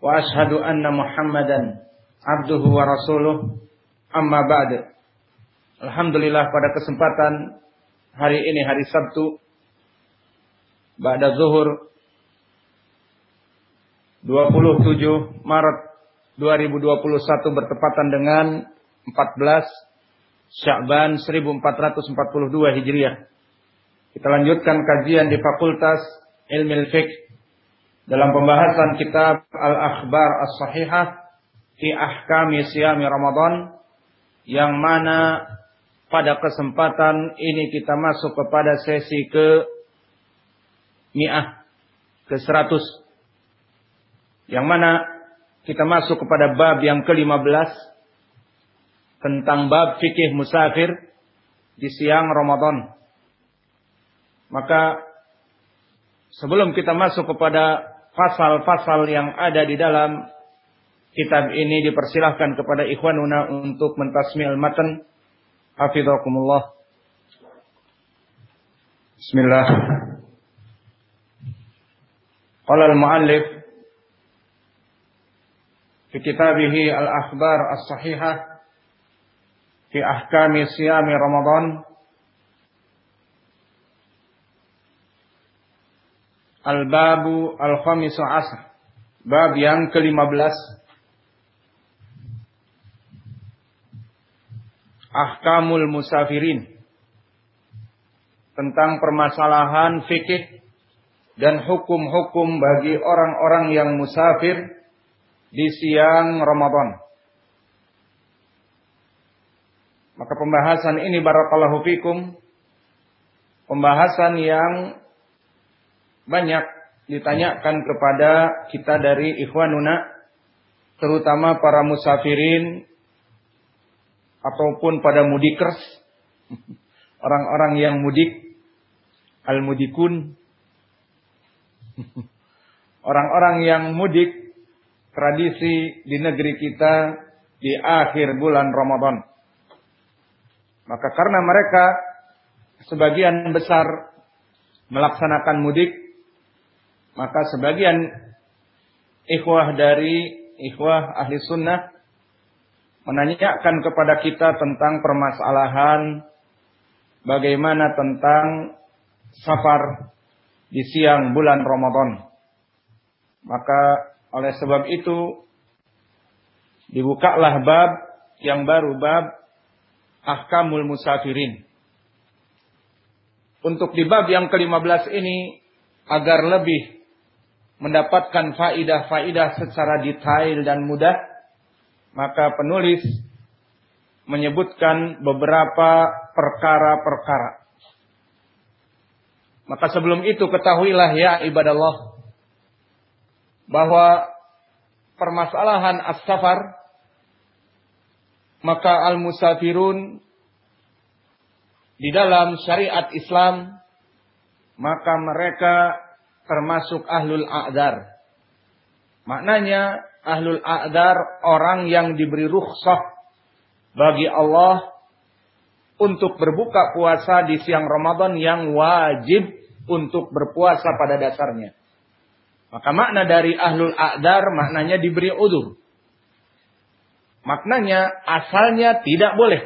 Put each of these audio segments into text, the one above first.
anna Muhammadan abduhu wa rasuluh amma ba'd. Alhamdulillah pada kesempatan hari ini hari Sabtu ba'da zuhur 27 Maret 2021 bertepatan dengan 14 Sya'ban 1442 Hijriah. Kita lanjutkan kajian di Fakultas Ilmu Fiqh dalam pembahasan kitab Al-Akhbar As-Sahihah fi Ahkami Siyami Ramadan yang mana pada kesempatan ini kita masuk kepada sesi ke mi'ah ke 100 yang mana kita masuk kepada bab yang ke-15 tentang bab fikih musafir di siang Ramadan. Maka sebelum kita masuk kepada pasal-pasal yang ada di dalam kitab ini dipersilahkan kepada ikhwanuna untuk mentasmi'al matan. Hafidhakumullah. Bismillah. Qala al-muallif fi kitabih al-akhbar as-sahihah fi ahkami siyami Ramadan Al-Babu Al-Khamisu Asr. Bab yang ke-15. Ahkamul Musafirin. Tentang permasalahan fikih dan hukum-hukum bagi orang-orang yang musafir di siang Ramadan. Maka pembahasan ini barakallahu fikum pembahasan yang banyak ditanyakan kepada kita dari ikhwanuna terutama para musafirin ataupun pada mudikers orang-orang yang mudik al-mudikun. Orang-orang yang mudik tradisi di negeri kita di akhir bulan Ramadan. Maka karena mereka sebagian besar melaksanakan mudik maka sebagian ikhwah dari ikhwah ahli sunnah menanyakan kepada kita tentang permasalahan bagaimana tentang safar di siang bulan Ramadan. Maka oleh sebab itu dibukalah bab yang baru bab ahkamul musafirin. Untuk di bab yang ke-15 ini agar lebih mendapatkan faidah-faidah secara detail dan mudah, maka penulis menyebutkan beberapa perkara-perkara. Maka sebelum itu ketahuilah ya ibadallah bahwa permasalahan as-safar maka al-musafirun di dalam syariat Islam maka mereka termasuk ahlul a'dar. Maknanya ahlul a'dar orang yang diberi rukhsah bagi Allah untuk berbuka puasa di siang Ramadan yang wajib untuk berpuasa pada dasarnya. Maka makna dari ahlul a'dar maknanya diberi udur. Maknanya asalnya tidak boleh.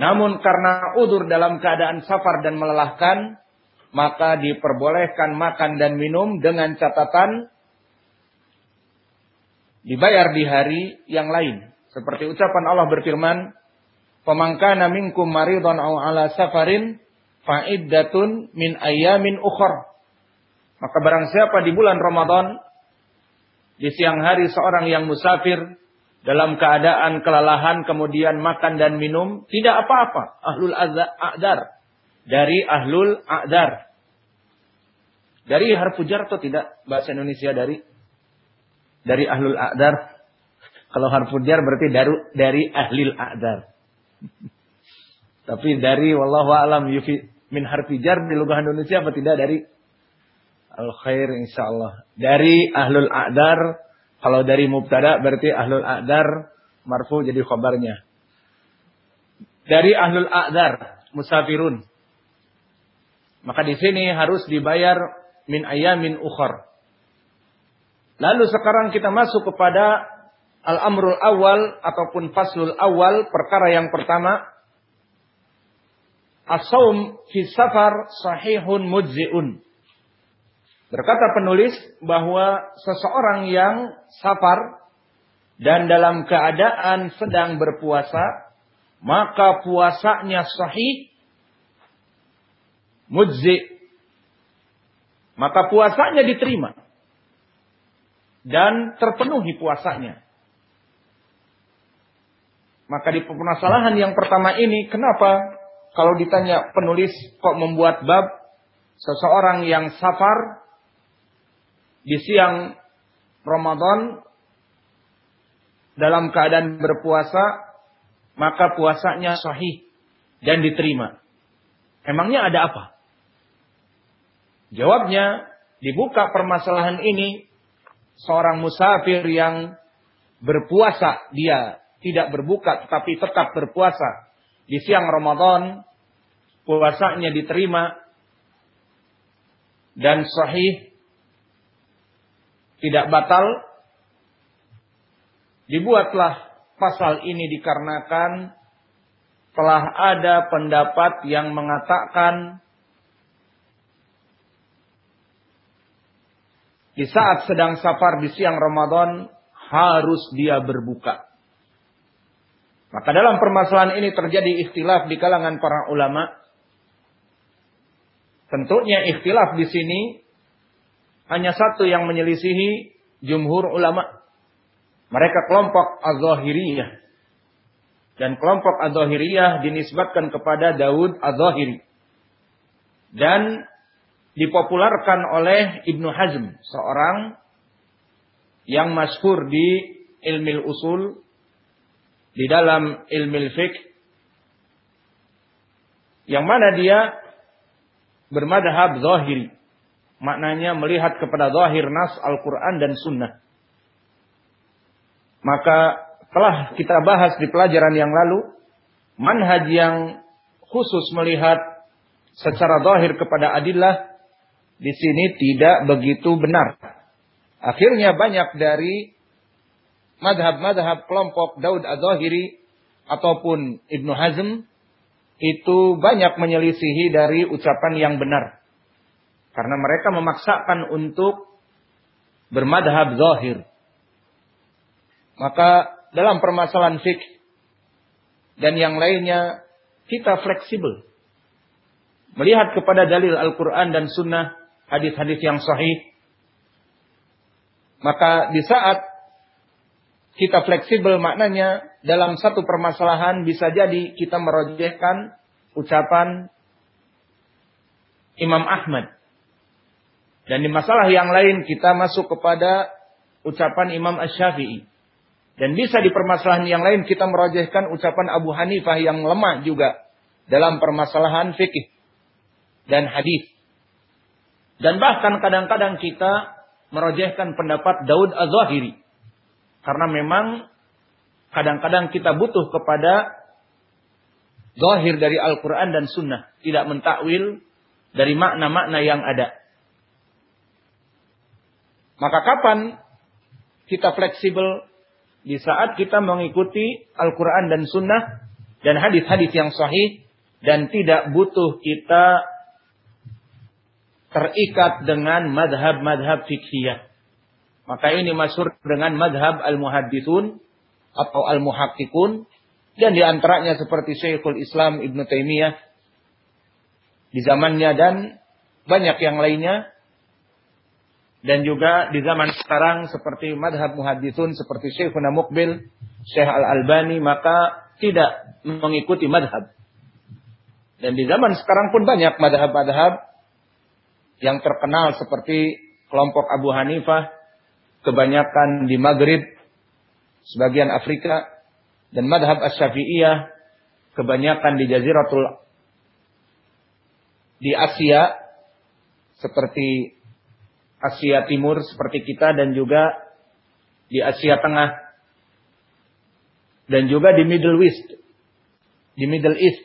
Namun karena udur dalam keadaan safar dan melelahkan, maka diperbolehkan makan dan minum dengan catatan dibayar di hari yang lain. Seperti ucapan Allah berfirman, "Pemangkana minkum maridun aw ala safarin fa'iddatun min ayamin ukhra." Maka barang siapa di bulan Ramadan di siang hari seorang yang musafir dalam keadaan kelelahan kemudian makan dan minum tidak apa-apa ahlul a'dar dari ahlul a'dar. Dari harfu jar atau tidak bahasa Indonesia dari dari ahlul a'dar? Kalau harful jar berarti dari dari ahlil a'dar. Tapi dari wallahu alam yufi min harfi jar di lugah Indonesia apa tidak dari al khair insyaallah. Dari ahlul a'dar kalau dari mubtada berarti ahlul a'dar marfu jadi khabarnya. Dari ahlul a'dar musafirun. Maka di sini harus dibayar min ayamin ukhar. Lalu sekarang kita masuk kepada al-amrul awal ataupun faslul awal perkara yang pertama As-saum fi safar sahihun mujzi'un. Berkata penulis bahwa seseorang yang safar dan dalam keadaan sedang berpuasa, maka puasanya sahih mujzi. Maka puasanya diterima dan terpenuhi puasanya. Maka di permasalahan yang pertama ini, kenapa kalau ditanya penulis kok membuat bab seseorang yang safar di siang Ramadan dalam keadaan berpuasa maka puasanya sahih dan diterima. Emangnya ada apa? Jawabnya dibuka permasalahan ini seorang musafir yang berpuasa dia tidak berbuka tetapi tetap berpuasa. Di siang Ramadan puasanya diterima dan sahih tidak batal. Dibuatlah pasal ini dikarenakan telah ada pendapat yang mengatakan di saat sedang safar di siang Ramadan harus dia berbuka. Maka dalam permasalahan ini terjadi ikhtilaf di kalangan para ulama. Tentunya ikhtilaf di sini hanya satu yang menyelisihi jumhur ulama. Mereka kelompok Az-Zahiriyah. Dan kelompok Az-Zahiriyah dinisbatkan kepada Daud Az-Zahiri. Dan dipopularkan oleh Ibnu Hazm, seorang yang masyhur di ilmu usul di dalam ilmu fiqh yang mana dia bermadhab zahiri. Maknanya melihat kepada zahir nas Al-Quran dan Sunnah. Maka telah kita bahas di pelajaran yang lalu. Manhaj yang khusus melihat secara zahir kepada adillah. Di sini tidak begitu benar. Akhirnya banyak dari madhab-madhab kelompok Daud Az-Zahiri ataupun Ibnu Hazm itu banyak menyelisihi dari ucapan yang benar. Karena mereka memaksakan untuk bermadhab zahir. Maka dalam permasalahan fik dan yang lainnya kita fleksibel. Melihat kepada dalil Al-Quran dan Sunnah, hadis-hadis yang sahih. Maka di saat kita fleksibel maknanya dalam satu permasalahan bisa jadi kita merojehkan ucapan Imam Ahmad. Dan di masalah yang lain kita masuk kepada ucapan Imam Ash-Syafi'i. Dan bisa di permasalahan yang lain kita merojehkan ucapan Abu Hanifah yang lemah juga dalam permasalahan fikih dan hadis. Dan bahkan kadang-kadang kita merojehkan pendapat Daud Az-Zahiri karena memang kadang-kadang kita butuh kepada zahir dari Al-Quran dan Sunnah. Tidak mentakwil dari makna-makna yang ada. Maka kapan kita fleksibel di saat kita mengikuti Al-Quran dan Sunnah dan hadis-hadis yang sahih dan tidak butuh kita terikat dengan madhab-madhab fikhiyah. Maka ini masyur dengan madhab al-muhaddithun atau al-muhakkikun. Dan di antaranya seperti Syekhul Islam Ibn Taimiyah di zamannya dan banyak yang lainnya. Dan juga di zaman sekarang seperti madhab muhaddithun seperti Syekhuna Mukbil, Syekh Al-Albani maka tidak mengikuti madhab. Dan di zaman sekarang pun banyak madhab-madhab yang terkenal seperti kelompok Abu Hanifah, kebanyakan di Maghrib sebagian Afrika dan madhab Asy-Syafi'iyah kebanyakan di Jaziratul di Asia seperti Asia Timur seperti kita dan juga di Asia Tengah dan juga di Middle East di Middle East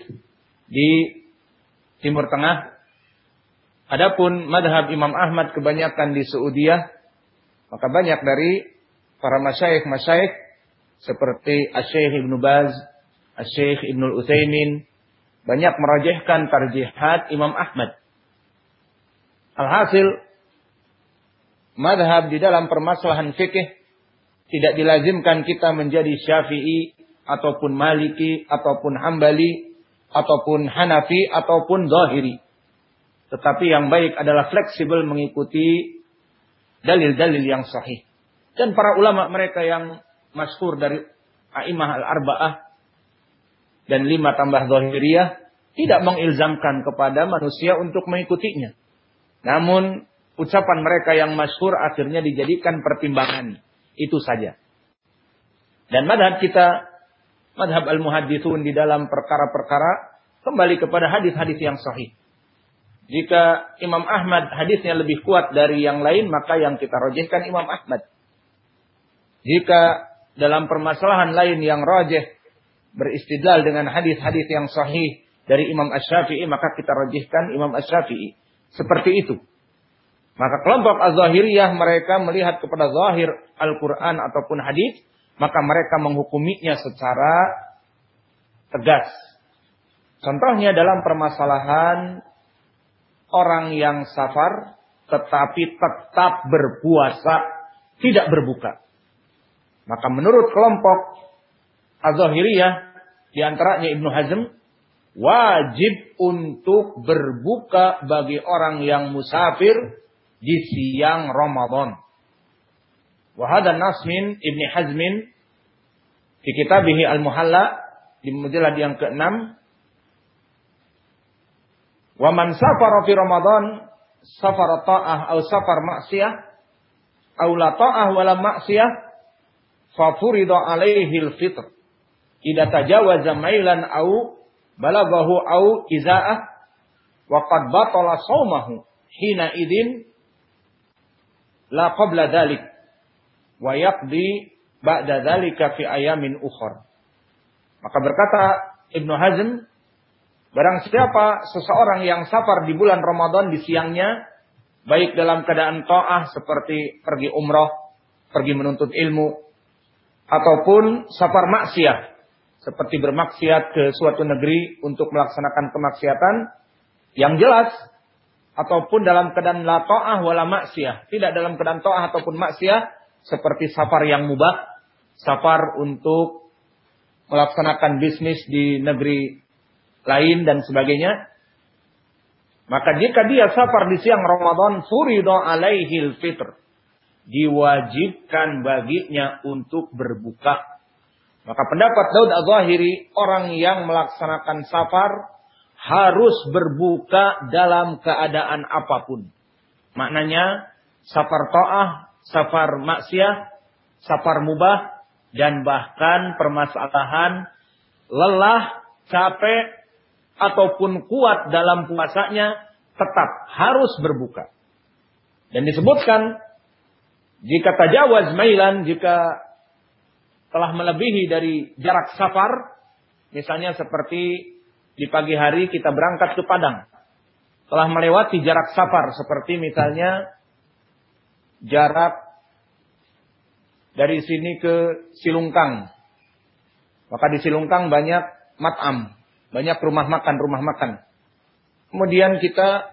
di Timur Tengah Adapun madhab Imam Ahmad kebanyakan di Saudiyah maka banyak dari para masyayikh-masyayikh seperti Asy-Syaikh Ibnu Baz, Asy-Syaikh Ibnu Utsaimin banyak merajihkan tarjihat Imam Ahmad. Alhasil madhab di dalam permasalahan fikih tidak dilazimkan kita menjadi Syafi'i ataupun Maliki ataupun Hambali ataupun Hanafi ataupun Zahiri. Tetapi yang baik adalah fleksibel mengikuti dalil-dalil yang sahih. Dan para ulama mereka yang masyhur dari A'imah al-Arba'ah dan lima tambah zahiriyah tidak mengilzamkan kepada manusia untuk mengikutinya. Namun ucapan mereka yang masyhur akhirnya dijadikan pertimbangan. Itu saja. Dan madhab kita, madhab al-muhadithun di dalam perkara-perkara kembali kepada hadis-hadis yang sahih. Jika Imam Ahmad hadisnya lebih kuat dari yang lain, maka yang kita rojihkan Imam Ahmad. Jika dalam permasalahan lain yang rojih beristidlal dengan hadis-hadis yang sahih dari Imam Ash-Syafi'i, maka kita rojihkan Imam Ash-Syafi'i. Seperti itu. Maka kelompok Az-Zahiriyah mereka melihat kepada zahir Al-Quran ataupun hadis, maka mereka menghukuminya secara tegas. Contohnya dalam permasalahan orang yang safar tetapi tetap berpuasa, tidak berbuka. Maka menurut kelompok Az-Zahiriyah di antaranya Ibnu Hazm wajib untuk berbuka bagi orang yang musafir di siang Ramadan. Wahada Nasmin Ibni Hazmin di kitabih Al-Muhalla di mujallad yang ke-6 Wa man safara fi Ramadan safar ta'ah atau safar maksiyah atau la ta'ah wala maksiyah fa furida alaihi al-fitr. Idza tajawaza mailan au balaghahu au iza'ah wa qad batala shaumahu hina idin la qabla dhalik wa yaqdi ba'da dhalika fi ayamin ukhra. Maka berkata Ibnu Hazm Barang siapa seseorang yang safar di bulan Ramadan di siangnya, baik dalam keadaan ta'ah seperti pergi umroh, pergi menuntut ilmu, ataupun safar maksiat, seperti bermaksiat ke suatu negeri untuk melaksanakan kemaksiatan, yang jelas, ataupun dalam keadaan la ta'ah wala maksiat, tidak dalam keadaan ta'ah ataupun maksiat, seperti safar yang mubah, safar untuk melaksanakan bisnis di negeri lain dan sebagainya. Maka jika dia safar di siang Ramadan, furido alaihil fitr. Diwajibkan baginya untuk berbuka. Maka pendapat Daud Az-Zahiri, orang yang melaksanakan safar harus berbuka dalam keadaan apa pun. Maknanya safar ta'ah, safar maksiat, safar mubah, dan bahkan permasalahan lelah, capek, ataupun kuat dalam puasanya tetap harus berbuka. Dan disebutkan jika tajawaz mailan jika telah melebihi dari jarak safar misalnya seperti di pagi hari kita berangkat ke Padang telah melewati jarak safar seperti misalnya jarak dari sini ke Silungkang maka di Silungkang banyak matam banyak rumah makan, rumah makan. Kemudian kita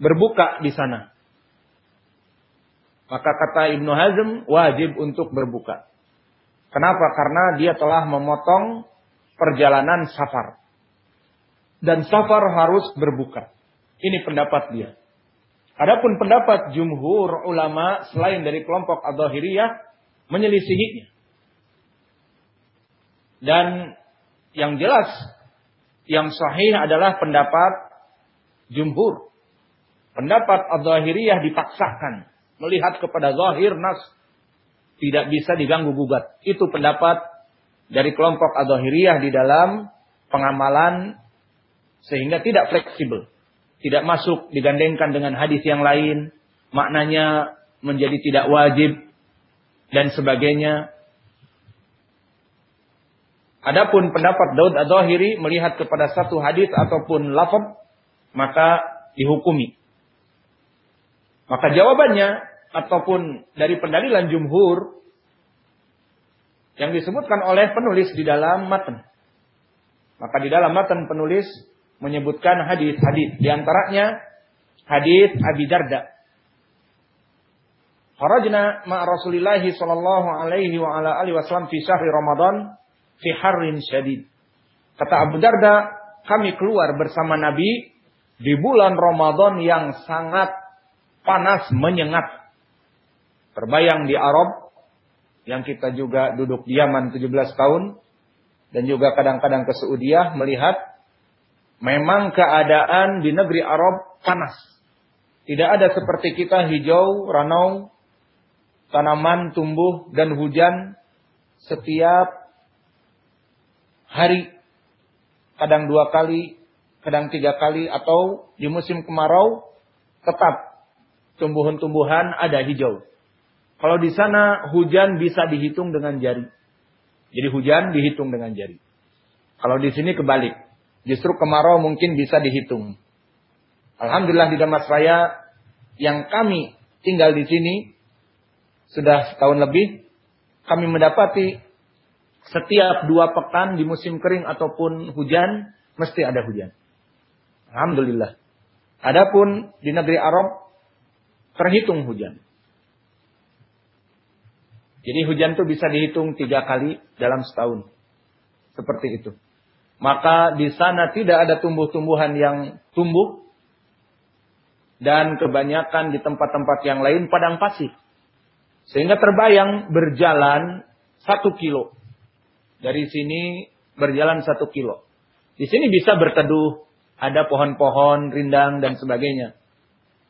berbuka di sana. Maka kata Ibnu Hazm wajib untuk berbuka. Kenapa? Karena dia telah memotong perjalanan safar. Dan safar harus berbuka. Ini pendapat dia. Adapun pendapat jumhur ulama selain dari kelompok Ad-Dhahiriyah menyelisihinya. Dan yang jelas yang sahih adalah pendapat jumhur. Pendapat al-zahiriyah dipaksakan. Melihat kepada zahir nas. tidak bisa diganggu gugat. Itu pendapat dari kelompok Adhahiriyah di dalam pengamalan sehingga tidak fleksibel. Tidak masuk digandengkan dengan hadis yang lain, maknanya menjadi tidak wajib dan sebagainya. Adapun pendapat Daud Adhahiri melihat kepada satu hadis ataupun lafaz maka dihukumi. Maka jawabannya ataupun dari pendalilan jumhur yang disebutkan oleh penulis di dalam matan. Maka di dalam matan penulis menyebutkan hadis-hadis di antaranya hadis Abi Darda. Kharajna ma Rasulillah sallallahu alaihi wa ala alihi wasallam fi syahri Ramadan fi harrin syadid. Kata Abu Darda, kami keluar bersama Nabi di bulan Ramadan yang sangat panas menyengat terbayang di Arab yang kita juga duduk di Yaman 17 tahun dan juga kadang-kadang ke Saudiah melihat memang keadaan di negeri Arab panas. Tidak ada seperti kita hijau, ranau, tanaman tumbuh dan hujan setiap hari. Kadang dua kali, kadang tiga kali atau di musim kemarau tetap tumbuhan-tumbuhan ada hijau. Kalau di sana hujan bisa dihitung dengan jari. Jadi hujan dihitung dengan jari. Kalau di sini kebalik. Justru kemarau mungkin bisa dihitung. Alhamdulillah di Damasraya yang kami tinggal di sini sudah setahun lebih kami mendapati setiap dua pekan di musim kering ataupun hujan mesti ada hujan. Alhamdulillah. Adapun di negeri Arab terhitung hujan. Jadi hujan itu bisa dihitung tiga kali dalam setahun. Seperti itu. Maka di sana tidak ada tumbuh-tumbuhan yang tumbuh. Dan kebanyakan di tempat-tempat yang lain padang pasir. Sehingga terbayang berjalan satu kilo. Dari sini berjalan satu kilo. Di sini bisa berteduh. Ada pohon-pohon, rindang, dan sebagainya.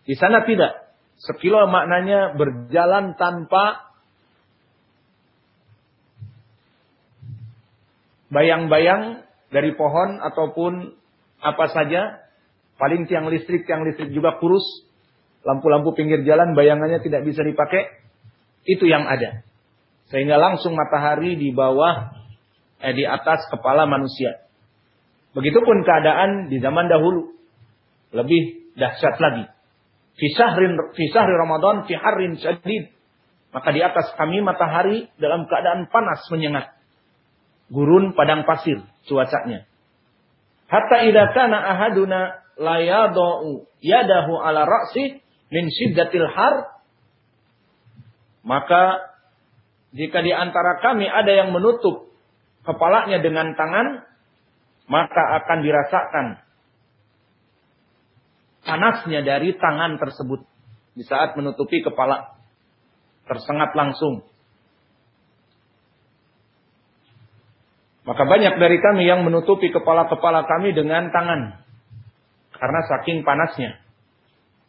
Di sana tidak. Sekilo maknanya berjalan tanpa bayang-bayang dari pohon ataupun apa saja. Paling tiang listrik, tiang listrik juga kurus. Lampu-lampu pinggir jalan bayangannya tidak bisa dipakai. Itu yang ada. Sehingga langsung matahari di bawah, eh, di atas kepala manusia. Begitupun keadaan di zaman dahulu. Lebih dahsyat lagi. Fisahrin, fisahri Ramadan, fi harrin syadid. Maka di atas kami matahari dalam keadaan panas menyengat gurun padang pasir cuacanya. Hatta idza kana ahaduna la yadau yadahu ala ra'si min syiddatil har maka jika di antara kami ada yang menutup kepalanya dengan tangan maka akan dirasakan panasnya dari tangan tersebut di saat menutupi kepala tersengat langsung Maka banyak dari kami yang menutupi kepala-kepala kami dengan tangan. Karena saking panasnya.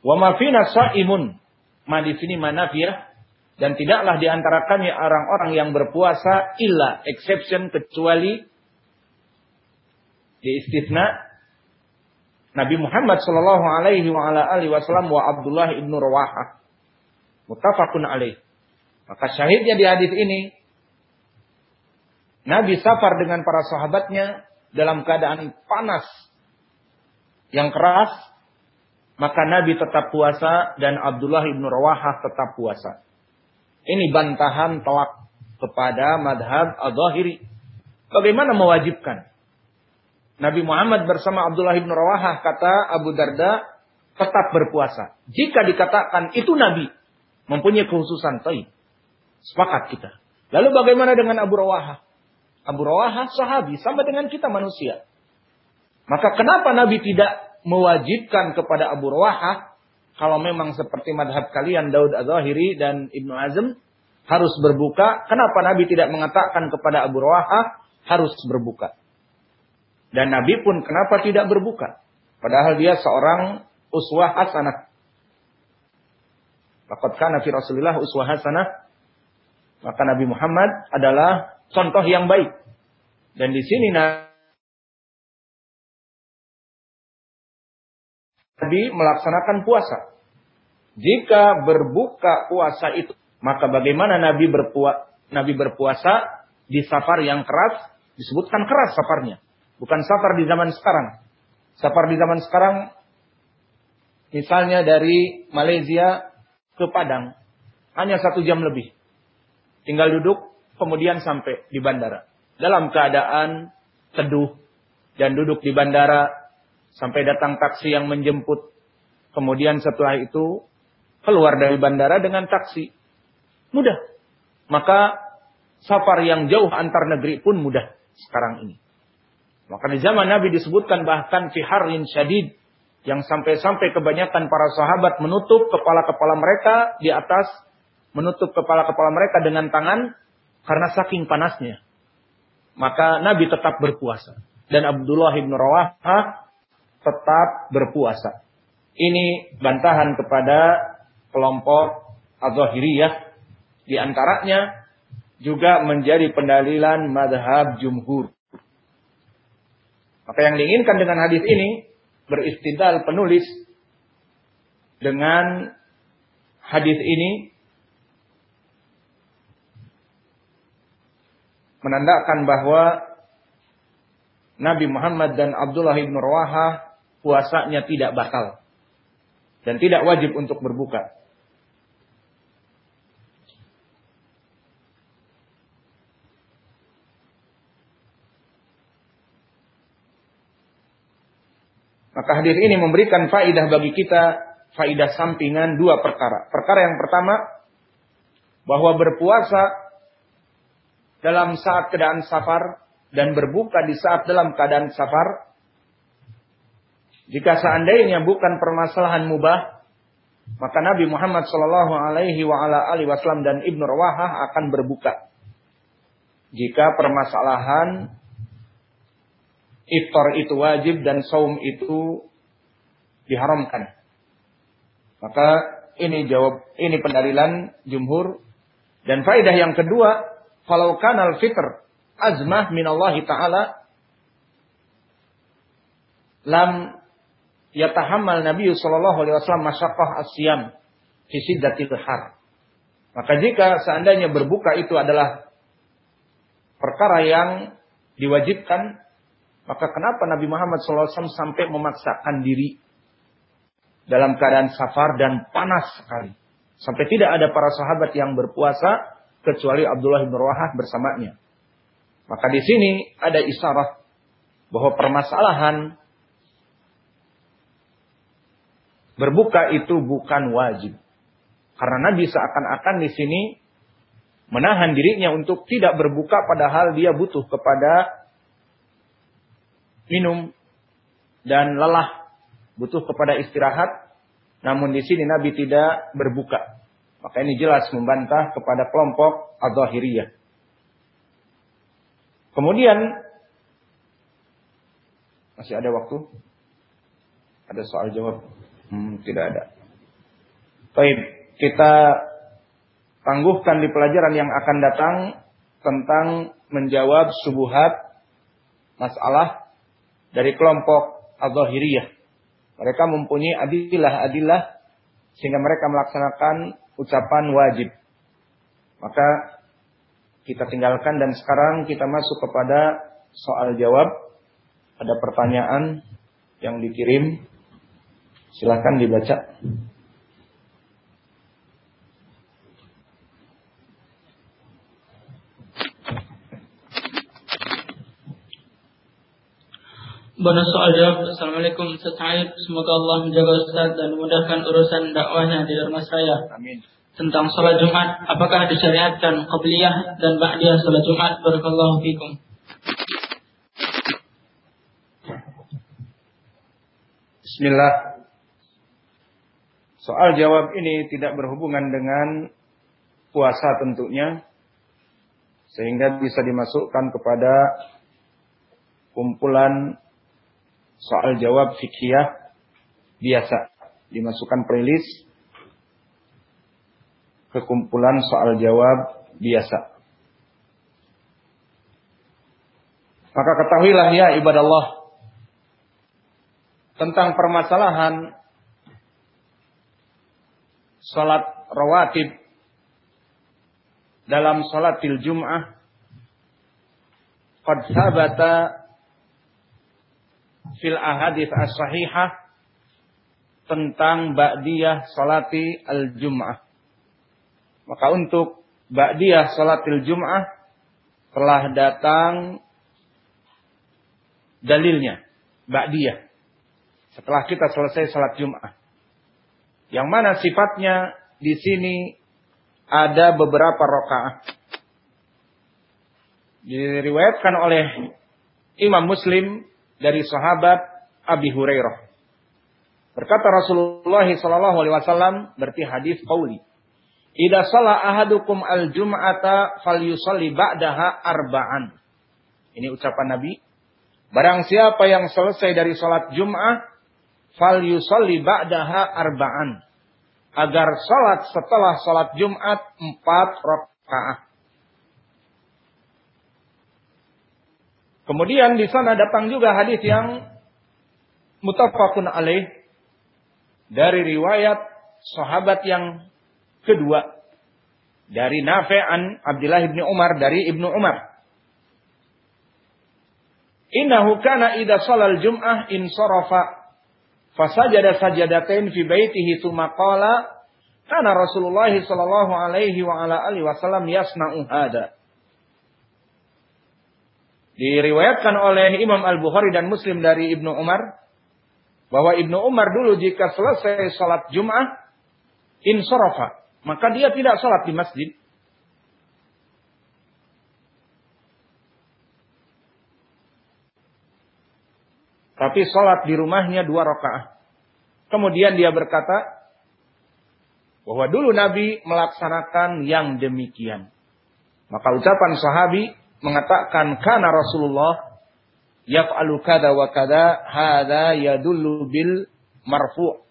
Wa mafina sa'imun. Ma di sini manafiyah. Dan tidaklah di antara kami orang-orang yang berpuasa illa exception kecuali di istisna Nabi Muhammad sallallahu alaihi wa ala alihi wasallam wa Abdullah ibnu Rawaha. Muttafaqun alaih. Maka syahidnya di hadis ini Nabi safar dengan para sahabatnya dalam keadaan panas yang keras, maka Nabi tetap puasa dan Abdullah ibnu Rawahah tetap puasa. Ini bantahan telak kepada madhab al-zahiri. Bagaimana mewajibkan? Nabi Muhammad bersama Abdullah ibnu Rawahah kata Abu Darda tetap berpuasa. Jika dikatakan itu Nabi mempunyai khususan, taib. Sepakat kita. Lalu bagaimana dengan Abu Rawahah? Abu Rawaha sahabi sama dengan kita manusia. Maka kenapa Nabi tidak mewajibkan kepada Abu Rawaha kalau memang seperti madhab kalian Daud Az-Zahiri dan Ibnu Azm harus berbuka, kenapa Nabi tidak mengatakan kepada Abu Rawaha harus berbuka? Dan Nabi pun kenapa tidak berbuka? Padahal dia seorang uswah hasanah. Laqad kana fi Rasulillah uswah hasanah Maka Nabi Muhammad adalah contoh yang baik. Dan di sini Nabi melaksanakan puasa. Jika berbuka puasa itu, maka bagaimana Nabi berpuasa, Nabi berpuasa di safar yang keras, disebutkan keras safarnya. Bukan safar di zaman sekarang. Safar di zaman sekarang, misalnya dari Malaysia ke Padang, hanya satu jam lebih. Tinggal duduk, kemudian sampai di bandara. Dalam keadaan teduh dan duduk di bandara sampai datang taksi yang menjemput. Kemudian setelah itu keluar dari bandara dengan taksi. Mudah. Maka safar yang jauh antar negeri pun mudah sekarang ini. Maka di zaman Nabi disebutkan bahkan fiharin syadid yang sampai-sampai kebanyakan para sahabat menutup kepala-kepala mereka di atas menutup kepala-kepala mereka dengan tangan karena saking panasnya. Maka Nabi tetap berpuasa dan Abdullah bin Rawaha tetap berpuasa. Ini bantahan kepada kelompok Az-Zahiriyah di antaranya juga menjadi pendalilan madhab jumhur. Maka yang diinginkan dengan hadis ini beristidal penulis dengan hadis ini menandakan bahwa Nabi Muhammad dan Abdullah bin Rawaha puasanya tidak batal dan tidak wajib untuk berbuka. Maka hadis ini memberikan faidah bagi kita, faidah sampingan dua perkara. Perkara yang pertama, bahwa berpuasa dalam saat keadaan safar dan berbuka di saat dalam keadaan safar, jika seandainya bukan permasalahan mubah, maka Nabi Muhammad Shallallahu Alaihi Wasallam dan Ibnu Rawahah akan berbuka. Jika permasalahan iftar itu wajib dan saum itu diharamkan. Maka ini jawab ini pendalilan jumhur dan faedah yang kedua, kalau kanal fitr azmah min Allah taala lam yatahammal Nabi sallallahu alaihi wasallam masyaqqah asyam fi siddatil har. Maka jika seandainya berbuka itu adalah perkara yang diwajibkan maka kenapa Nabi Muhammad SAW sampai memaksakan diri dalam keadaan safar dan panas sekali. Sampai tidak ada para sahabat yang berpuasa kecuali Abdullah bin Rawahah bersamanya. Maka di sini ada isyarat bahwa permasalahan berbuka itu bukan wajib. Karena Nabi seakan-akan di sini menahan dirinya untuk tidak berbuka padahal dia butuh kepada minum dan lelah, butuh kepada istirahat. Namun di sini Nabi tidak berbuka. Maka ini jelas membantah kepada kelompok Az-Zahiriyah. Kemudian masih ada waktu? Ada soal jawab? Hmm, tidak ada. Baik, kita tangguhkan di pelajaran yang akan datang tentang menjawab subuhat masalah dari kelompok Al-Zahiriyah. Mereka mempunyai adilah-adilah sehingga mereka melaksanakan ucapan wajib. Maka kita tinggalkan dan sekarang kita masuk kepada soal jawab. Ada pertanyaan yang dikirim. Silahkan dibaca. Bonus soal jawab. Assalamualaikum Ustaz. Semoga Allah menjaga Ustaz dan memudahkan urusan dakwahnya di rumah saya. Amin. Tentang sholat Jumat, apakah disyariatkan qabliyah dan ba'diyah sholat Jumat? Barakallahu fikum. Bismillah. Soal jawab ini tidak berhubungan dengan puasa tentunya. Sehingga bisa dimasukkan kepada kumpulan soal jawab fikih biasa dimasukkan playlist kekumpulan soal jawab biasa. Maka ketahuilah ya ibadah Allah tentang permasalahan salat rawatib dalam salatil Jum'ah qad sabata fil ahadits as-sahihah tentang ba'diyah salati al-Jum'ah. Maka untuk ba'diyah salatil Jum'ah telah datang dalilnya ba'diyah setelah kita selesai salat Jum'ah. Yang mana sifatnya di sini ada beberapa rakaat. Diriwayatkan oleh Imam Muslim dari sahabat Abi Hurairah. Berkata Rasulullah sallallahu alaihi wasallam berarti hadis qauli. Idza shalla ahadukum al-jum'ata falyusalli ba'daha arba'an. Ini ucapan Nabi. Barang siapa yang selesai dari salat Jum'ah falyusalli ba'daha arba'an agar salat setelah salat Jumat empat rakaat. Kemudian di sana datang juga hadis yang mutafakun alaih dari riwayat sahabat yang kedua dari Nafi'an Abdullah bin Umar dari Ibnu Umar. Innahu kana idza shalal jum'ah in sarafa Fasajada sajadatain fi baitihi tsumma qala kana Rasulullah sallallahu alaihi wa ala alihi wasallam yasna'u hada. Diriwayatkan oleh Imam Al-Bukhari dan Muslim dari Ibnu Umar bahwa Ibnu Umar dulu jika selesai salat Jumat insarafa, maka dia tidak salat di masjid. Tapi sholat di rumahnya dua rakaat. Kemudian dia berkata bahwa dulu Nabi melaksanakan yang demikian. Maka ucapan sahabi mengatakan karena Rasulullah yaf'alu kada wa kada hada yadullu bil marfu.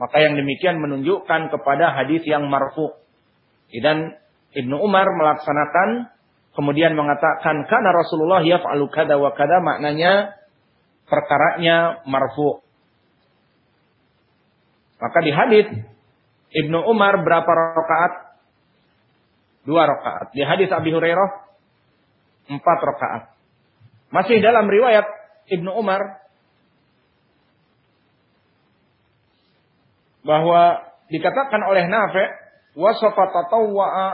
Maka yang demikian menunjukkan kepada hadis yang marfu. Dan Ibnu Umar melaksanakan kemudian mengatakan karena Rasulullah yaf'alu kada wa kada maknanya perkaranya marfu. Maka di hadis Ibnu Umar berapa rakaat? Dua rakaat. Di hadis Abi Hurairah empat rakaat. Masih dalam riwayat Ibnu Umar bahwa dikatakan oleh Nafi' wasafa tatawwa'a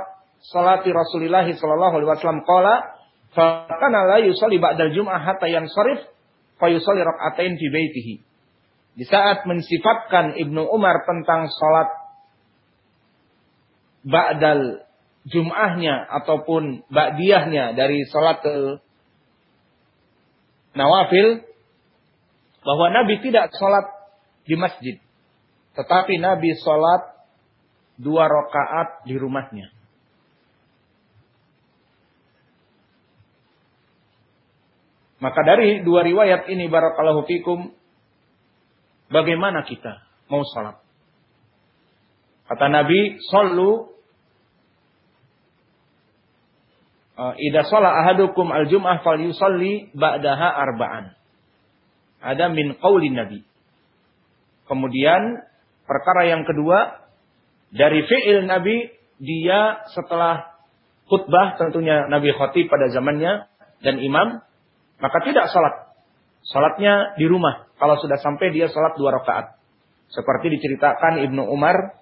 salati Rasulillah sallallahu alaihi wasallam qala fa kana la yusalli ba'dal jum'ah hatta yansarif fayusalli rak'atain fi baitihi. Di saat mensifatkan Ibnu Umar tentang salat ba'dal jum'ahnya ataupun ba'diyahnya dari salat ke nawafil bahwa Nabi tidak salat di masjid tetapi Nabi salat dua rakaat di rumahnya. Maka dari dua riwayat ini barakallahu fikum bagaimana kita mau salat? Kata Nabi, "Sallu uh, Ida sholat ahadukum al-jum'ah fal yusalli ba'daha arba'an. Ada min qawli Nabi. Kemudian perkara yang kedua dari fi'il Nabi dia setelah khutbah tentunya Nabi khatib pada zamannya dan imam maka tidak salat. Salatnya di rumah. Kalau sudah sampai dia salat dua rakaat. Seperti diceritakan Ibnu Umar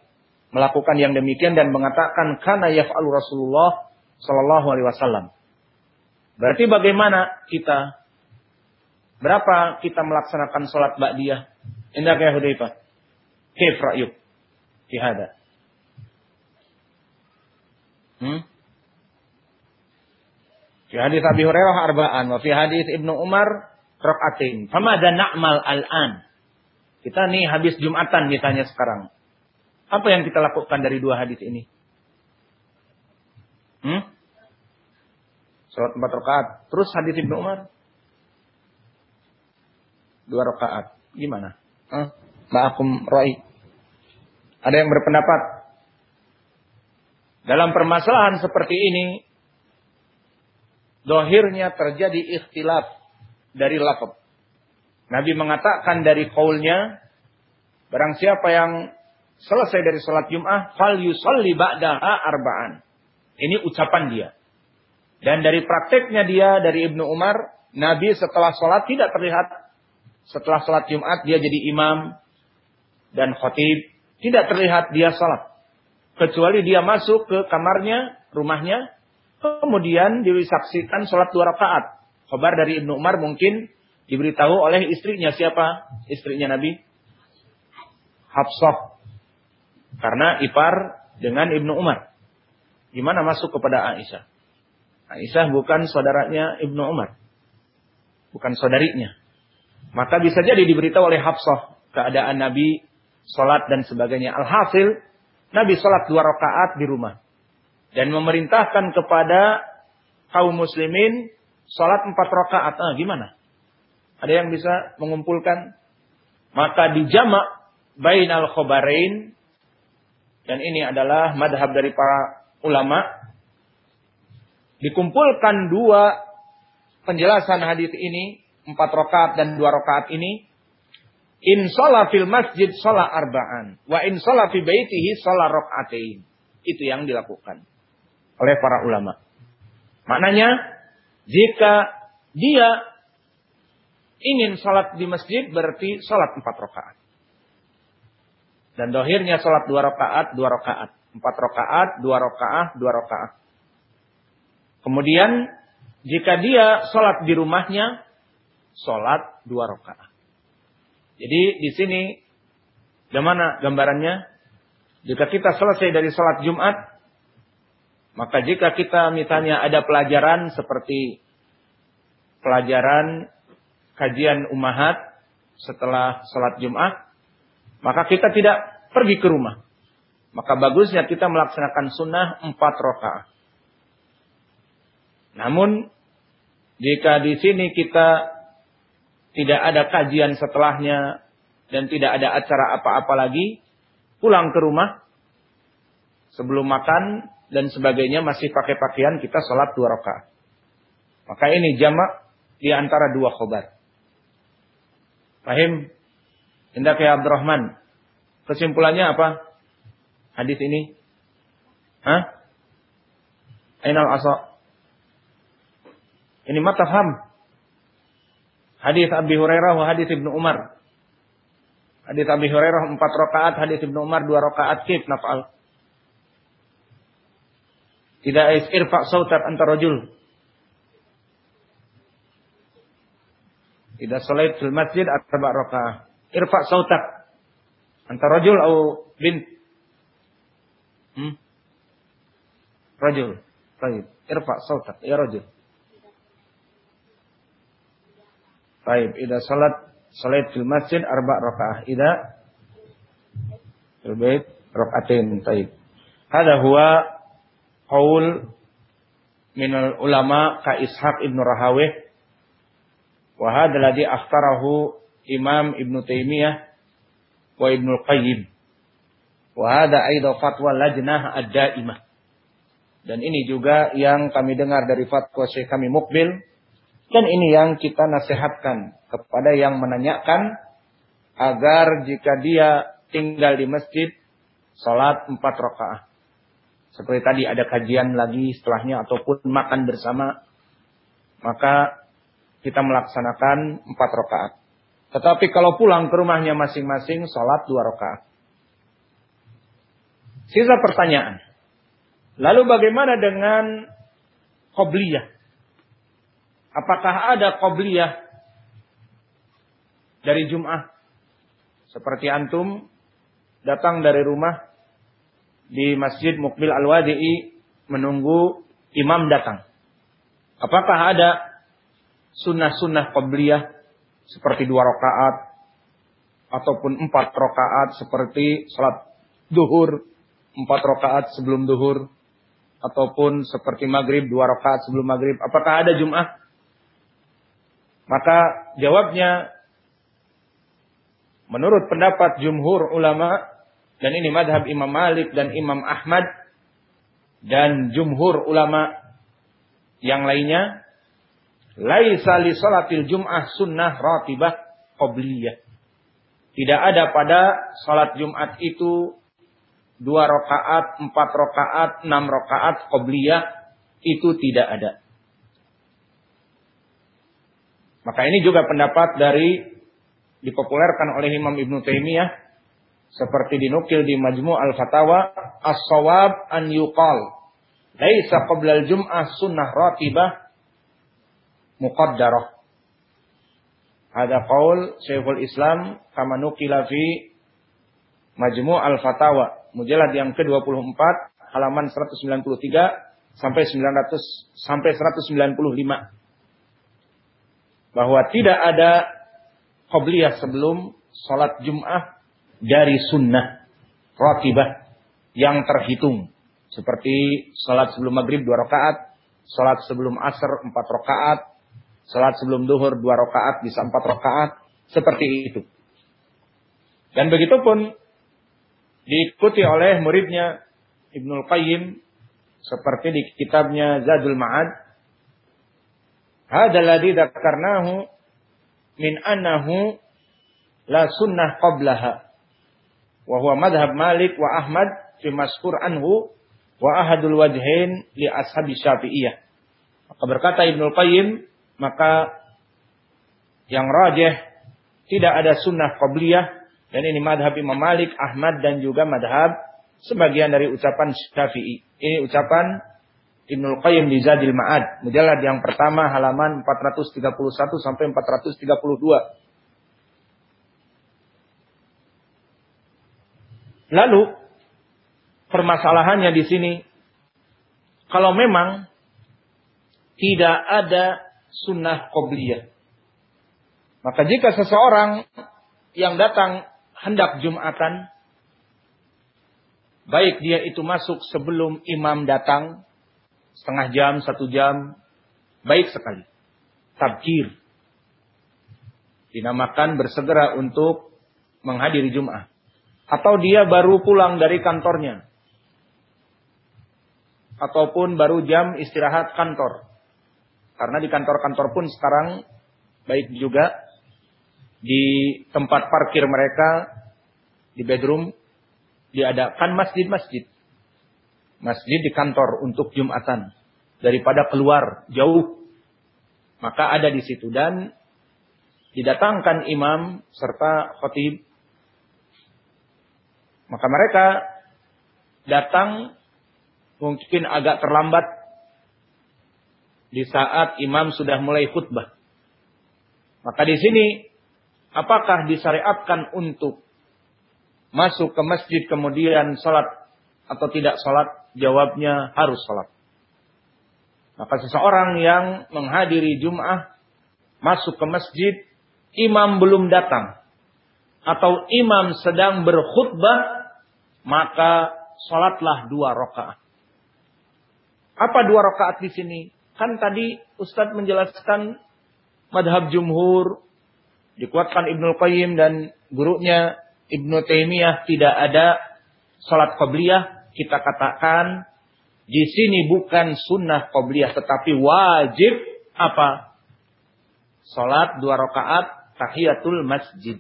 melakukan yang demikian dan mengatakan karena yaf'alu Rasulullah sallallahu alaihi wasallam. Berarti bagaimana kita berapa kita melaksanakan salat ba'diyah? Indah ya Hudzaifah. Kaif ra'yuk fi hada? Hmm? Fi hadis Abi Hurairah arba'an wa fi hadis Ibnu Umar rakaatin. Famada na'mal al-an? Kita nih habis Jumatan ditanya sekarang. Apa yang kita lakukan dari dua hadis ini? Hmm? Salat empat rakaat. Terus hadis Ibnu Umar? Dua rakaat. Gimana? Huh? Ma'akum ra'i. Ada yang berpendapat? Dalam permasalahan seperti ini, dohirnya terjadi ikhtilaf dari lafaz. Nabi mengatakan dari kaulnya, barang siapa yang selesai dari sholat Jum'ah, fal yusalli ba'daha arba'an. Ini ucapan dia. Dan dari prakteknya dia, dari Ibnu Umar, Nabi setelah sholat tidak terlihat. Setelah sholat Jumat dia jadi imam dan khotib. Tidak terlihat dia sholat. Kecuali dia masuk ke kamarnya, rumahnya. Kemudian disaksikan sholat dua rakaat. Khabar dari Ibnu Umar mungkin diberitahu oleh istrinya. Siapa istrinya Nabi? Hafsah. Karena ipar dengan Ibnu Umar. Gimana masuk kepada Aisyah? Aisyah bukan saudaranya Ibnu Umar. Bukan saudarinya. Maka bisa jadi diberitahu oleh Hafsah keadaan Nabi sholat dan sebagainya. Alhasil, Nabi sholat dua rakaat di rumah. Dan memerintahkan kepada kaum muslimin sholat empat rakaat. Ah, gimana? Ada yang bisa mengumpulkan? Maka dijamak bainal khobarain. Dan ini adalah madhab dari para ulama dikumpulkan dua penjelasan hadis ini, empat rakaat dan dua rakaat ini, in fil masjid sholat arba'an, wa in fi baitihi sholat rakaatain. Itu yang dilakukan oleh para ulama. Maknanya, jika dia ingin sholat di masjid berarti sholat empat rakaat. Dan dohirnya sholat dua rakaat, dua rakaat. Empat rakaat, dua rakaat, dua rakaat. Kemudian jika dia sholat di rumahnya, sholat dua rakaat. Jadi di sini bagaimana gambarannya? Jika kita selesai dari sholat Jumat, maka jika kita misalnya ada pelajaran seperti pelajaran kajian umahat setelah sholat Jumat, maka kita tidak pergi ke rumah. Maka bagusnya kita melaksanakan sunnah empat rakaat. Namun jika di sini kita tidak ada kajian setelahnya dan tidak ada acara apa-apa lagi, pulang ke rumah sebelum makan dan sebagainya masih pakai pakaian kita sholat dua rakaat. Maka ini jamak di antara dua khobar. Fahim? Indah Abdurrahman. Kesimpulannya apa? Hadis ini? Hah? Ainal asa? Ini matafham. Hadis Abi Hurairah wa hadis Ibnu Umar. Hadis Abi Hurairah empat rakaat, hadis Ibnu Umar dua rakaat kif nafal. Tidak irfa sautat antar rajul. Tidak salat fil masjid arba rakaat. Irfa sautak antar rajul atau bint. Hmm? Rajul. Baik. Irfa sautak ya rajul. Baik, ida salat salat fil masjid arba rakaah. Ida fil rakaatin. Baik. Hada huwa qaul min ulama ka Ishaq ibn Rahawih wa hadha alladhi akhtarahu Imam Ibn Taimiyah wa Ibn Qayyim. Wa hadha aidan fatwa lajnah ad-daimah. Dan ini juga yang kami dengar dari fatwa Syekh kami Mukbil dan ini yang kita nasihatkan kepada yang menanyakan agar jika dia tinggal di masjid salat empat rakaat. Seperti tadi ada kajian lagi setelahnya ataupun makan bersama maka kita melaksanakan empat rakaat. Tetapi kalau pulang ke rumahnya masing-masing salat dua rakaat. Sisa pertanyaan. Lalu bagaimana dengan qobliyah? Apakah ada qobliyah dari Jum'ah? Seperti antum datang dari rumah di Masjid Mukbil Al-Wadi'i menunggu imam datang. Apakah ada sunnah-sunnah qobliyah seperti dua rakaat ataupun empat rakaat seperti salat duhur empat rakaat sebelum duhur ataupun seperti maghrib dua rakaat sebelum maghrib. Apakah ada Jum'ah? Maka jawabnya menurut pendapat jumhur ulama dan ini madhab Imam Malik dan Imam Ahmad dan jumhur ulama yang lainnya laisa li salatil jum'ah sunnah ratibah qabliyah. Tidak ada pada salat Jumat itu dua rakaat, empat rakaat, enam rakaat qabliyah itu tidak ada. Maka ini juga pendapat dari dipopulerkan oleh Imam Ibn Taimiyah seperti dinukil di Majmu' Al-Fatawa as-sawab an yuqal laisa qabla al-jum'ah sunnah ratibah muqaddarah. Ada qaul Syekhul Islam kama nukila fi Majmu' Al-Fatawa mujallad yang ke-24 halaman 193 sampai 900 sampai 195 bahwa tidak ada qobliyah sebelum sholat Jum'ah dari sunnah ratibah yang terhitung. Seperti sholat sebelum maghrib dua rakaat, sholat sebelum asar empat rakaat, sholat sebelum duhur dua rakaat bisa empat rakaat, seperti itu. Dan begitu pun diikuti oleh muridnya Ibnul Qayyim seperti di kitabnya Zadul Ma'ad Hada ladhi dzakarnahu min annahu la sunnah qablaha. Wa huwa madhab Malik wa Ahmad fi maskur anhu wa ahadul wajhain li ashabi Syafi'iyah. Maka berkata Ibnu Qayyim, maka yang rajih tidak ada sunnah qabliyah dan ini madhab Imam Malik, Ahmad dan juga madhab sebagian dari ucapan Syafi'i. Ini ucapan Ibnul Qayyim di Zadil Ma'ad, mujallad yang pertama halaman 431 sampai 432. Lalu permasalahannya di sini kalau memang tidak ada sunnah qobliyah. Maka jika seseorang yang datang hendak Jumatan, baik dia itu masuk sebelum imam datang, setengah jam, satu jam, baik sekali. Tabkir. Dinamakan bersegera untuk menghadiri Jum'ah. Atau dia baru pulang dari kantornya. Ataupun baru jam istirahat kantor. Karena di kantor-kantor pun sekarang baik juga di tempat parkir mereka di bedroom diadakan masjid-masjid masjid di kantor untuk Jumatan daripada keluar jauh. Maka ada di situ dan didatangkan imam serta khatib. Maka mereka datang mungkin agak terlambat di saat imam sudah mulai khutbah. Maka di sini apakah disyariatkan untuk masuk ke masjid kemudian salat atau tidak salat? Jawabnya harus sholat. Maka seseorang yang menghadiri Jum'ah masuk ke masjid, imam belum datang. Atau imam sedang berkhutbah, maka sholatlah dua rakaat. Apa dua rakaat di sini? Kan tadi Ustadz menjelaskan madhab jumhur, dikuatkan Ibnu Qayyim dan gurunya Ibnu Taimiyah tidak ada sholat qabliyah kita katakan di sini bukan sunnah qobliyah tetapi wajib apa? Salat dua rakaat tahiyatul masjid.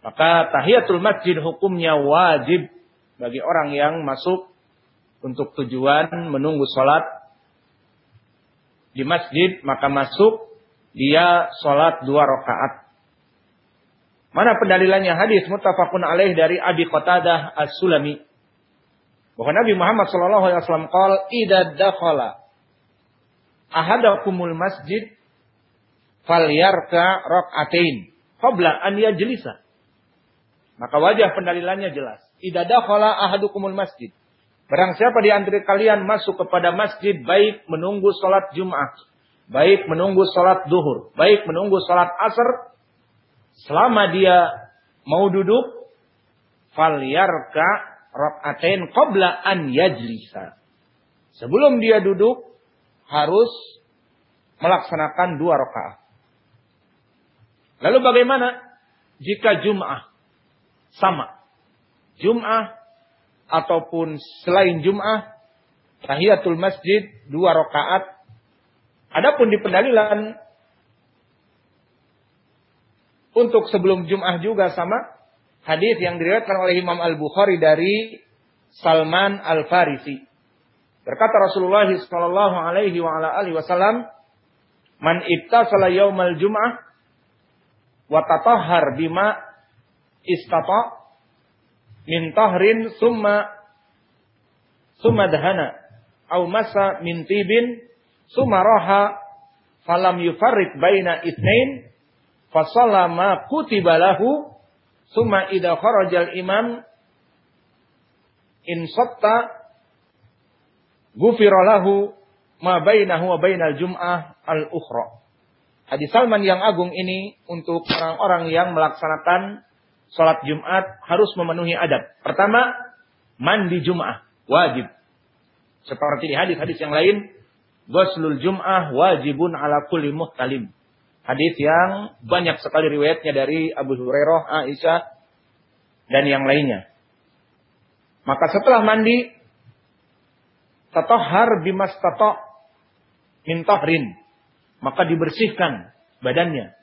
Maka tahiyatul masjid hukumnya wajib bagi orang yang masuk untuk tujuan menunggu salat di masjid maka masuk dia salat dua rakaat. Mana pendalilannya hadis muttafaqun alaih dari Abi Qatadah As-Sulami bahwa Nabi Muhammad sallallahu alaihi wasallam qol idza dakhala ahadakumul masjid falyarka rak'atain qabla an yajlisa. Maka wajah pendalilannya jelas. Idza dakhala ahadukumul masjid. Barang siapa di antara kalian masuk kepada masjid baik menunggu salat Jumat, baik menunggu salat duhur, baik menunggu salat asar, selama dia mau duduk, falyarka rakaatain qabla an yajlisa. Sebelum dia duduk harus melaksanakan dua rakaat. Lalu bagaimana jika Jum'ah sama? Jum'ah ataupun selain Jum'ah tahiyatul masjid dua rakaat. Adapun di pendalilan untuk sebelum Jum'ah juga sama hadis yang diriwayatkan oleh Imam Al-Bukhari dari Salman Al-Farisi. Berkata Rasulullah sallallahu alaihi wa ala alihi wasallam, "Man ittasala yaumal jum'ah wa tatahhar bima istata min tahrin summa summa dahana au masa min tibin summa raha falam yufarriq baina itsnain fa ma kutiba lahu summa idza kharajal imam in satta Gufira lahu ma bainahu wa bainal jum'ah al-ukhra. Hadis Salman yang agung ini untuk orang-orang yang melaksanakan sholat Jumat harus memenuhi adab. Pertama, mandi Jum'ah. Wajib. Seperti di hadis-hadis yang lain, Ghuslul Jum'ah wajibun ala kulli muhtalim. Hadis yang banyak sekali riwayatnya dari Abu Hurairah, Aisyah, dan yang lainnya. Maka setelah mandi, tatahhar bimastata min tahrin. Maka dibersihkan badannya.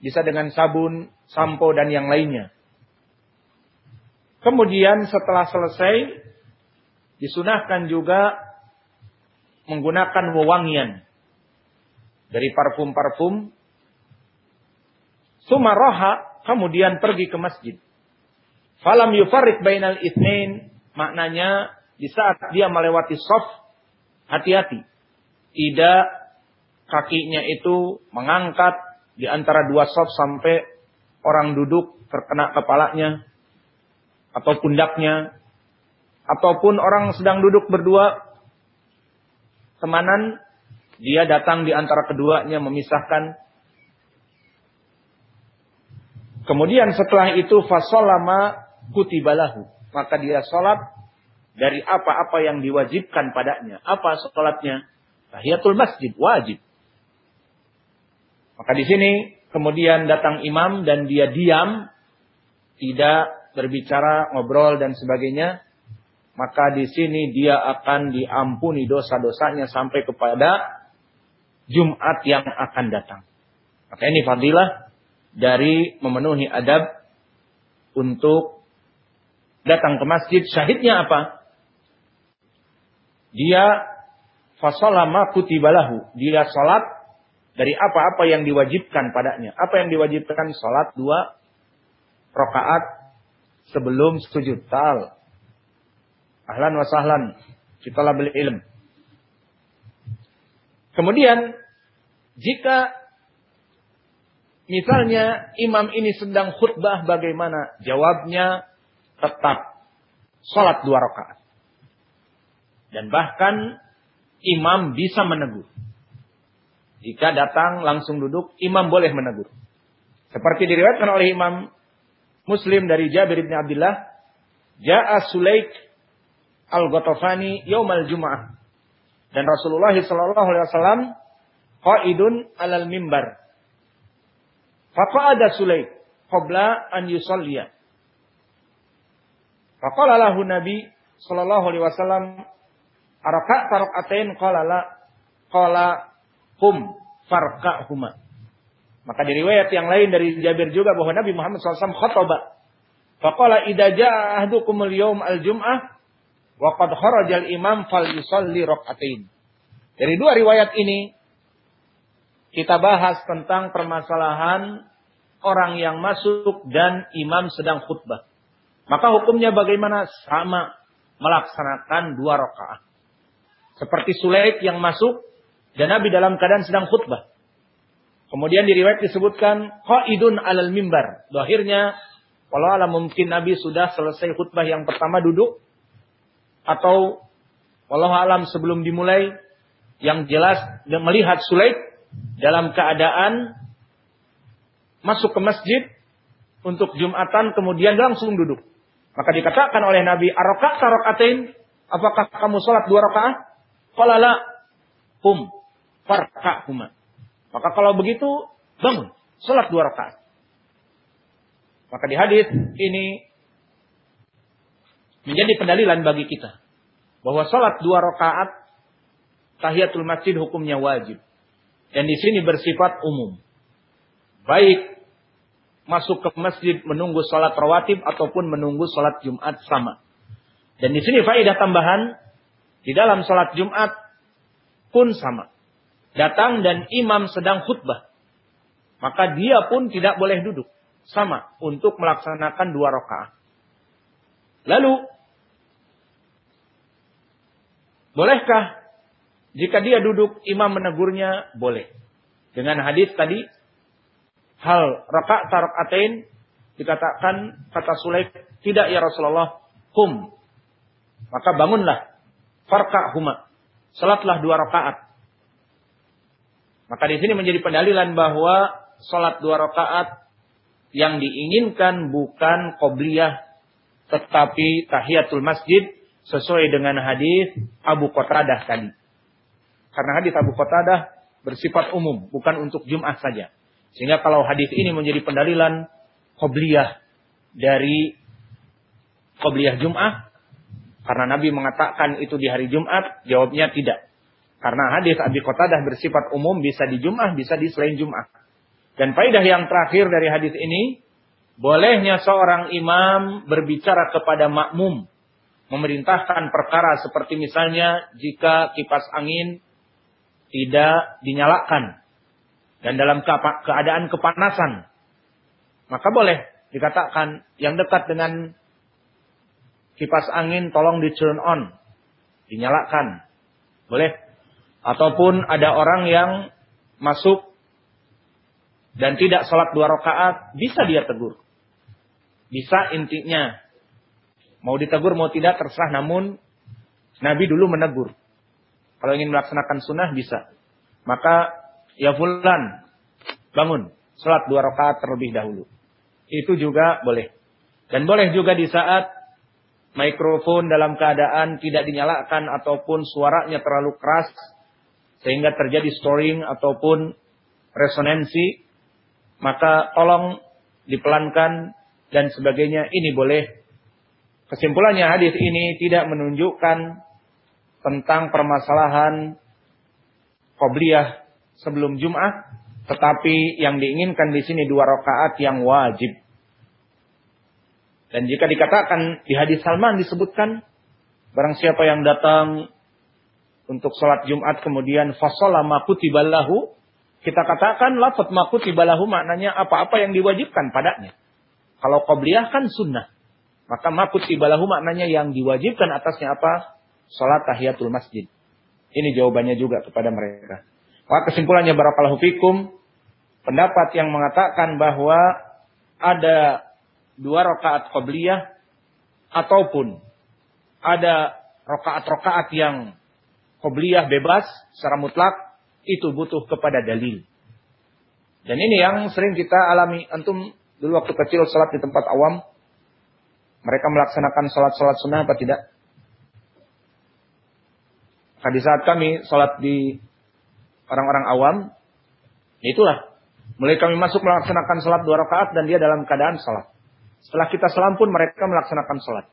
Bisa dengan sabun, sampo dan yang lainnya. Kemudian setelah selesai disunahkan juga menggunakan wewangian dari parfum-parfum. Sumaroha kemudian pergi ke masjid. Falam yufarik bainal ithnain maknanya di saat dia melewati soft, hati-hati. Tidak kakinya itu mengangkat di antara dua soft sampai orang duduk terkena kepalanya atau pundaknya ataupun orang sedang duduk berdua temanan dia datang di antara keduanya memisahkan kemudian setelah itu fasolama kutibalahu maka dia sholat dari apa-apa yang diwajibkan padanya. Apa sholatnya? Tahiyatul masjid, wajib. Maka di sini kemudian datang imam dan dia diam, tidak berbicara, ngobrol dan sebagainya. Maka di sini dia akan diampuni dosa-dosanya sampai kepada Jumat yang akan datang. Maka ini fadilah dari memenuhi adab untuk datang ke masjid. Syahidnya apa? Dia fasalama kutibalahu. Dia salat dari apa-apa yang diwajibkan padanya. Apa yang diwajibkan? Salat dua rakaat sebelum sujud. Tal. Ahlan wa sahlan. Kita beli ilm. Kemudian, jika misalnya imam ini sedang khutbah bagaimana? Jawabnya tetap salat dua rakaat. Dan bahkan imam bisa menegur. Jika datang langsung duduk, imam boleh menegur. Seperti diriwayatkan oleh Imam Muslim dari Jabir bin Abdullah, Ja'a Sulaik al-Ghatafani yaumal Jum'ah. Dan Rasulullah sallallahu alaihi wasallam qaidun alal mimbar. Faqa'ada Sulaik qabla an yusalliya. Faqala lahu Nabi sallallahu alaihi wasallam Araka tarakatain qala la qala hum huma. Maka di riwayat yang lain dari Jabir juga bahwa Nabi Muhammad SAW khotbah. Faqala idza jaa ahdukum al-yawm al-jum'ah wa qad kharaja al-imam fal yusalli rak'atain. Dari dua riwayat ini kita bahas tentang permasalahan orang yang masuk dan imam sedang khutbah. Maka hukumnya bagaimana? Sama melaksanakan dua rakaat. Seperti Sulaik yang masuk dan Nabi dalam keadaan sedang khutbah. Kemudian di riwayat disebutkan qaidun alal mimbar. Akhirnya walau alam mungkin Nabi sudah selesai khutbah yang pertama duduk atau walau alam sebelum dimulai yang jelas melihat Sulaik dalam keadaan masuk ke masjid untuk Jumatan kemudian langsung duduk. Maka dikatakan oleh Nabi, "Araka tarakatain?" Apakah kamu sholat dua rakaat? Qala la hum huma. Maka kalau begitu bangun, salat dua rakaat. Maka di hadis ini menjadi pendalilan bagi kita bahwa salat dua rakaat tahiyatul masjid hukumnya wajib. Dan di sini bersifat umum. Baik masuk ke masjid menunggu salat rawatib ataupun menunggu salat Jumat sama. Dan di sini faedah tambahan di dalam salat Jumat pun sama. Datang dan imam sedang khutbah. Maka dia pun tidak boleh duduk. Sama untuk melaksanakan dua rakaat. Lalu bolehkah jika dia duduk imam menegurnya boleh. Dengan hadis tadi hal rakaat tarakatain dikatakan kata Sulaik tidak ya Rasulullah hum maka bangunlah farka huma salatlah dua rakaat maka di sini menjadi pendalilan bahwa salat dua rakaat yang diinginkan bukan qobliyah tetapi tahiyatul masjid sesuai dengan hadis Abu Qatadah tadi. Karena hadis Abu Qatadah bersifat umum, bukan untuk Jumat saja. Sehingga kalau hadis ini menjadi pendalilan qobliyah dari qobliyah Jumat, karena Nabi mengatakan itu di hari Jumat, jawabnya tidak. Karena hadis Abi Qatadah bersifat umum bisa di Jumat, bisa di selain Jumat. Dan faidah yang terakhir dari hadis ini, bolehnya seorang imam berbicara kepada makmum, memerintahkan perkara seperti misalnya jika kipas angin tidak dinyalakan dan dalam keadaan kepanasan, maka boleh dikatakan yang dekat dengan kipas angin tolong di turn on, dinyalakan. Boleh. Ataupun ada orang yang masuk dan tidak sholat dua rakaat, bisa dia tegur. Bisa intinya. Mau ditegur mau tidak terserah namun Nabi dulu menegur. Kalau ingin melaksanakan sunnah bisa. Maka ya fulan bangun. Sholat dua rakaat terlebih dahulu. Itu juga boleh. Dan boleh juga di saat mikrofon dalam keadaan tidak dinyalakan ataupun suaranya terlalu keras. Sehingga terjadi storing ataupun resonansi maka tolong dipelankan dan sebagainya ini boleh. Kesimpulannya hadis ini tidak menunjukkan tentang permasalahan qobliyah sebelum Jumat, tetapi yang diinginkan di sini dua rakaat yang wajib. Dan jika dikatakan di hadis Salman disebutkan barang siapa yang datang untuk sholat Jumat kemudian fasolama kutiballahu kita katakan lafaz makut balahu maknanya apa-apa yang diwajibkan padanya. Kalau qobliyah kan sunnah. Maka makut balahu maknanya yang diwajibkan atasnya apa? Salat tahiyatul masjid. Ini jawabannya juga kepada mereka. Maka kesimpulannya barakallahu fikum. Pendapat yang mengatakan bahwa ada dua rakaat qobliyah ataupun ada rakaat-rakaat yang qobliyah bebas secara mutlak itu butuh kepada dalil. Dan ini yang sering kita alami. Antum dulu waktu kecil sholat di tempat awam. Mereka melaksanakan sholat-sholat sunnah apa tidak? Maka di saat kami sholat di orang-orang awam. Itulah. Mulai kami masuk melaksanakan sholat dua rakaat dan dia dalam keadaan sholat. Setelah kita salam pun mereka melaksanakan sholat.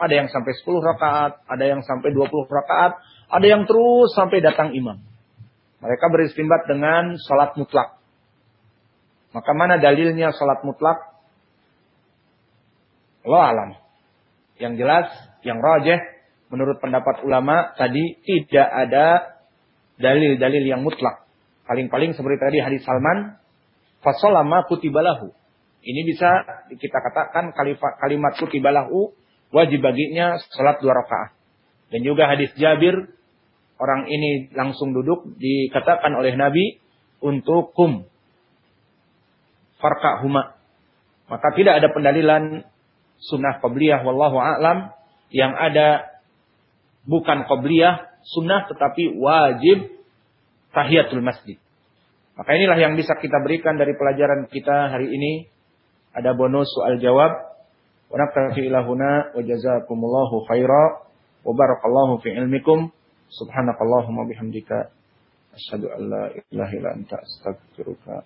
Ada yang sampai 10 rakaat, ada yang sampai 20 rakaat, ada yang terus sampai datang imam. Mereka beristimbat dengan sholat mutlak. Maka mana dalilnya sholat mutlak? Allah alam. Yang jelas, yang rajah, menurut pendapat ulama tadi tidak ada dalil-dalil yang mutlak. Paling-paling seperti tadi hadis Salman, fasolama kutibalahu. Ini bisa kita katakan kalimat kutibalahu wajib baginya sholat dua rakaat. Dan juga hadis Jabir orang ini langsung duduk dikatakan oleh Nabi untuk kum farka huma. Maka tidak ada pendalilan sunnah qabliyah wallahu a'lam yang ada bukan qabliyah sunnah tetapi wajib tahiyatul masjid. Maka inilah yang bisa kita berikan dari pelajaran kita hari ini. Ada bonus soal jawab. Wa ilahuna wa jazakumullahu khaira wa barakallahu fi ilmikum. Subhanakallahumma bihamdika. Asyhadu an la ilaha illa anta astaghfiruka